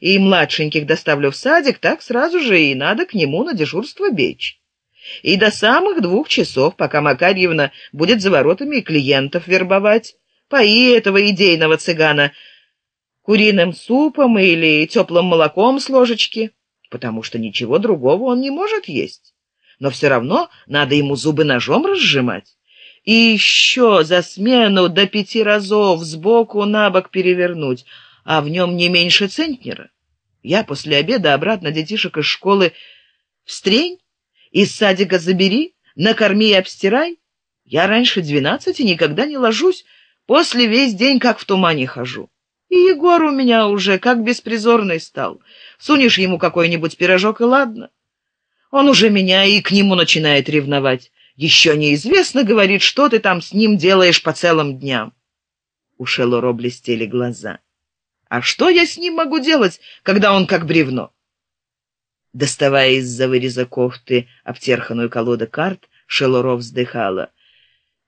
и младшеньких доставлю в садик, так сразу же и надо к нему на дежурство бечь. И до самых двух часов, пока Макарьевна будет за воротами клиентов вербовать, пои этого идейного цыгана куриным супом или теплым молоком с ложечки, потому что ничего другого он не может есть. Но все равно надо ему зубы ножом разжимать. И еще за смену до пяти разов сбоку на бок перевернуть, а в нем не меньше центнера. Я после обеда обратно детишек из школы встрень, из садика забери, накорми и обстирай. Я раньше двенадцати никогда не ложусь, после весь день как в тумане хожу. И Егор у меня уже как беспризорный стал. Сунешь ему какой-нибудь пирожок, и ладно. Он уже меня и к нему начинает ревновать. Еще неизвестно, говорит, что ты там с ним делаешь по целым дням. У Шелоро блестели глаза. А что я с ним могу делать, когда он как бревно? Доставая из-за выреза кофты обтерханную колоду карт, Шелоро вздыхала.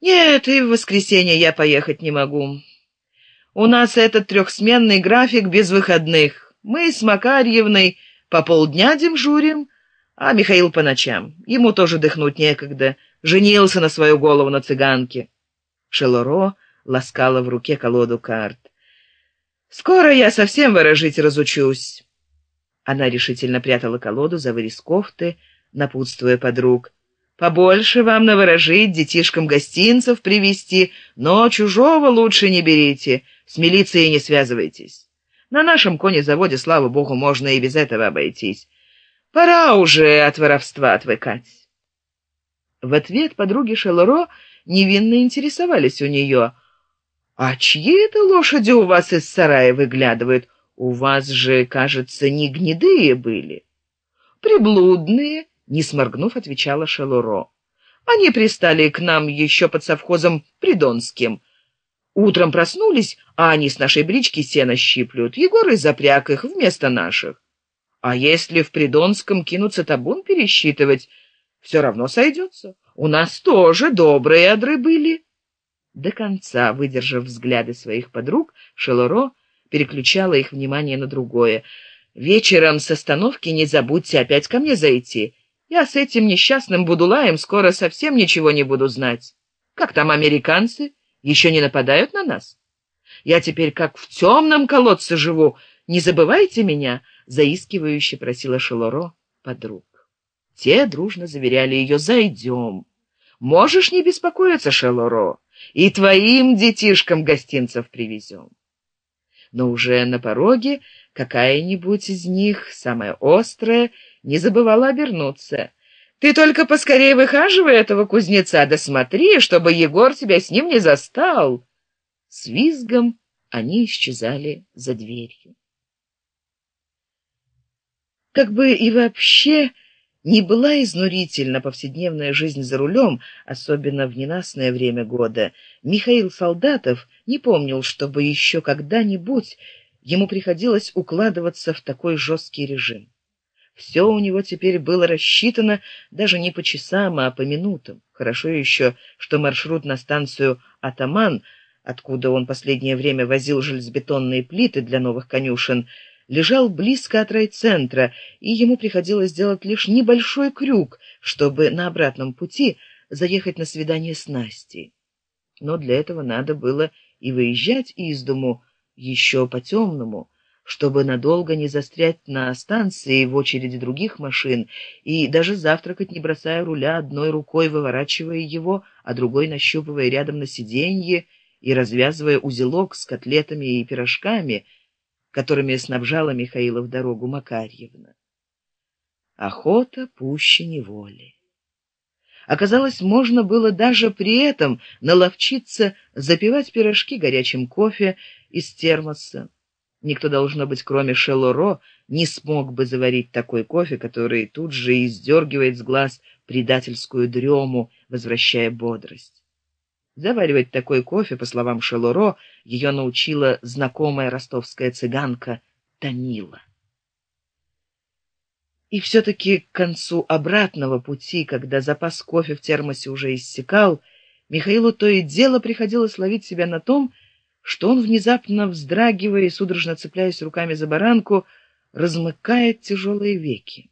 «Нет, и в воскресенье я поехать не могу. У нас этот трехсменный график без выходных. Мы с Макарьевной по полдня дежурим, а Михаил по ночам. Ему тоже дыхнуть некогда. Женился на свою голову на цыганке. Шелоро ласкала в руке колоду карт. «Скоро я совсем выражить разучусь». Она решительно прятала колоду за вырез кофты, напутствуя подруг. «Побольше вам наворожить, детишкам гостинцев привезти, но чужого лучше не берите, с милицией не связывайтесь. На нашем конезаводе, слава богу, можно и без этого обойтись. Пора уже от воровства отвыкать». В ответ подруги Шелоро невинно интересовались у нее — «А чьи это лошади у вас из сарая выглядывают? У вас же, кажется, не гнедые были». «Приблудные», — не сморгнув, отвечала Шелуро. «Они пристали к нам еще под совхозом Придонским. Утром проснулись, а они с нашей брички сено щиплют. Егор и запряг их вместо наших. А если в Придонском кинуться табун пересчитывать, все равно сойдется. У нас тоже добрые одры были». До конца, выдержав взгляды своих подруг, Шелоро переключала их внимание на другое. «Вечером с остановки не забудьте опять ко мне зайти. Я с этим несчастным Будулаем скоро совсем ничего не буду знать. Как там американцы? Еще не нападают на нас? Я теперь как в темном колодце живу. Не забывайте меня!» — заискивающе просила Шелоро подруг. Те дружно заверяли ее «Зайдем». «Можешь не беспокоиться, Шелоро и твоим детишкам гостинцев привезем. Но уже на пороге какая-нибудь из них, самая острая, не забывала обернуться. Ты только поскорее выхаживай этого кузнеца, да чтобы Егор тебя с ним не застал. С визгом они исчезали за дверью. Как бы и вообще не была изнурительна повседневная жизнь за рулем, особенно в ненастное время года. Михаил Солдатов не помнил, чтобы еще когда-нибудь ему приходилось укладываться в такой жесткий режим. Все у него теперь было рассчитано даже не по часам, а по минутам. Хорошо еще, что маршрут на станцию «Атаман», откуда он последнее время возил железобетонные плиты для новых конюшен, лежал близко от райцентра, и ему приходилось сделать лишь небольшой крюк, чтобы на обратном пути заехать на свидание с Настей. Но для этого надо было и выезжать из дому еще по-темному, чтобы надолго не застрять на станции в очереди других машин и даже завтракать, не бросая руля, одной рукой выворачивая его, а другой нащупывая рядом на сиденье и развязывая узелок с котлетами и пирожками — которыми снабжала Михаила в дорогу Макарьевна. Охота пуще неволи. Оказалось, можно было даже при этом наловчиться запивать пирожки горячим кофе из термоса. Никто, должно быть, кроме Шелоро, не смог бы заварить такой кофе, который тут же издергивает с глаз предательскую дрему, возвращая бодрость. Заваривать такой кофе, по словам Шелуро, ее научила знакомая ростовская цыганка Танила. И все-таки к концу обратного пути, когда запас кофе в термосе уже иссякал, Михаилу то и дело приходилось ловить себя на том, что он, внезапно вздрагивая и судорожно цепляясь руками за баранку, размыкает тяжелые веки.